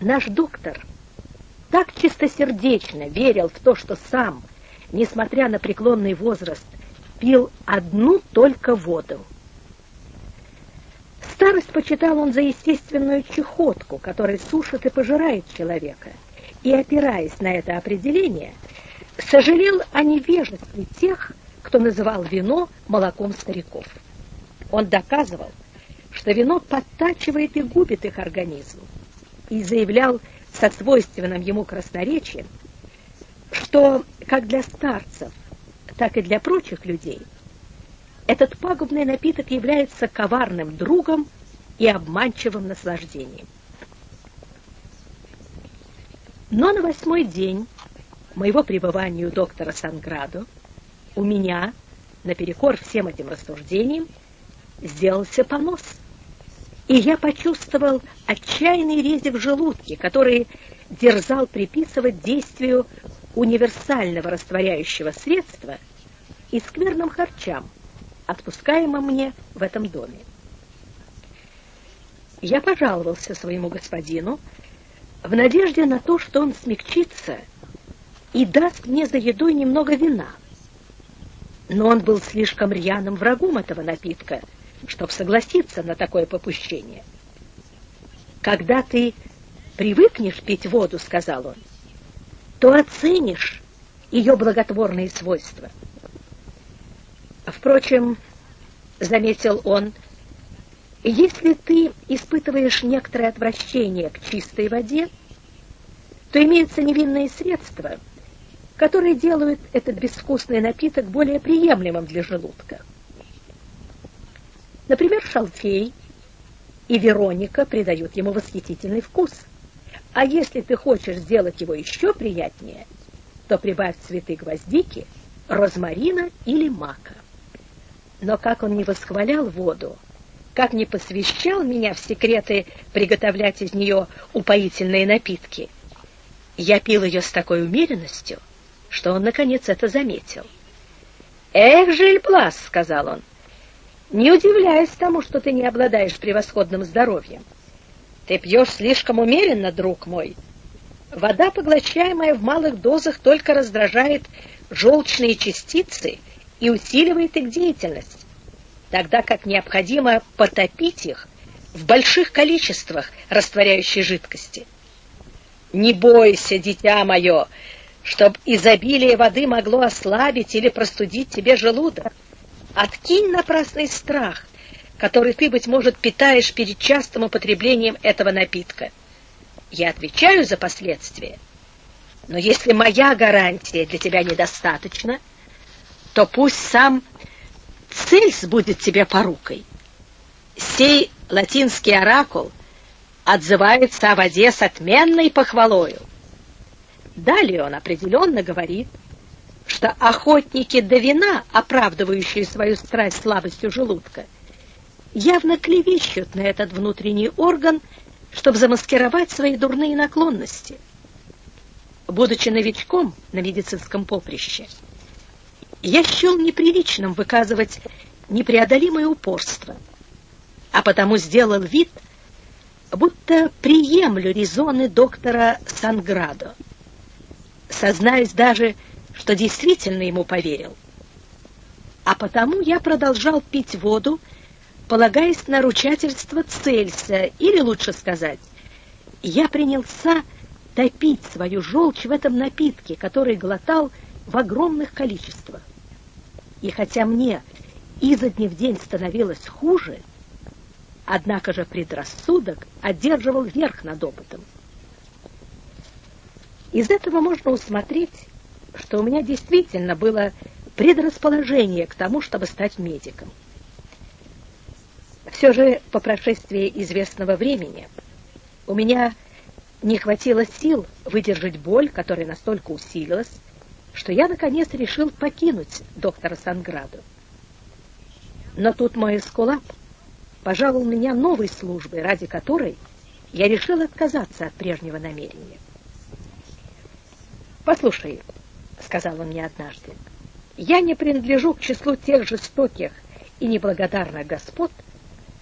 Наш доктор так чистосердечно верил в то, что сам, несмотря на преклонный возраст, пил одну только воду. Старость почитал он за естественную чехотку, которая сушит и пожирает человека, и, опираясь на это определение, сожалел о невежестве тех, кто называл вино молоком стариков. Он доказывал, что вино подтачивает и губит их организм, и заявлял со свойственным ему красноречием, что как для старцев, так и для прочих людей этот пагубный напиток является коварным другом и обманчивым наслаждением. Но на восьмой день моего пребывания у доктора Санградо у меня, наперекор всем этим рассуждениям, сделался понос. И я почувствовал отчаянный резик в желудке, который дерзал приписывать действию универсального растворяющего средства и скверным харчам, отпускаемым мне в этом доме. Я пожаловался своему господину в надежде на то, что он смягчится и даст мне за едой немного вина. Но он был слишком рьяным врагом этого напитка, чтобы согласиться на такое попущение. Когда ты привыкнешь пить воду, сказал он, то оценишь ее благотворные свойства. Впрочем, заметил он, если ты испытываешь некоторое отвращение к чистой воде, то имеются невинные средства, которые делают этот безвкусный напиток более приемлемым для желудка. Например, шалфей и Вероника придают ему восхитительный вкус. А если ты хочешь сделать его еще приятнее, то прибавь цветы гвоздики, розмарина или мака. Но как он не восхвалял воду, как не посвящал меня в секреты приготовлять из нее упоительные напитки, я пил ее с такой умеренностью, что он наконец это заметил. "Эх, Жильплас", сказал он. Не удивляюсь тому, что ты не обладаешь превосходным здоровьем. Ты пьешь слишком умеренно, друг мой. Вода, поглощаемая в малых дозах, только раздражает желчные частицы и усиливает их деятельность, тогда как необходимо потопить их в больших количествах растворяющей жидкости. Не бойся, дитя мое, чтоб изобилие воды могло ослабить или простудить тебе желудок. Откинь напрасный страх, который ты, быть может, питаешь перед частым употреблением этого напитка. Я отвечаю за последствия. Но если моя гарантия для тебя недостаточна, то пусть сам Цельс будет тебе порукой. Сей латинский оракул отзывается о воде с отменной похвалою. Далее он определенно говорит, что охотники до вина, оправдывающие свою страсть слабостью желудка, явно клевещут на этот внутренний орган, чтобы замаскировать свои дурные наклонности. Будучи новичком на медицинском поприще, я счел неприличным выказывать непреодолимое упорство, а потому сделал вид, будто приемлю резоны доктора Санградо. Сознаюсь даже, что действительно ему поверил. А потому я продолжал пить воду, полагаясь на ручательство Цельса, или лучше сказать, я принялся топить свою желчь в этом напитке, который глотал в огромных количествах. И хотя мне изо дня в день становилось хуже, однако же предрассудок одерживал верх над опытом. Из этого можно усмотреть, что у меня действительно было предрасположение к тому, чтобы стать медиком. Все же по прошествии известного времени у меня не хватило сил выдержать боль, которая настолько усилилась, что я наконец решил покинуть доктора Санграду. Но тут мой эскулап пожаловал меня новой службой, ради которой я решил отказаться от прежнего намерения. Послушай, сказал он мне однажды. Я не принадлежу к числу тех жестоких и неблагодарных господ,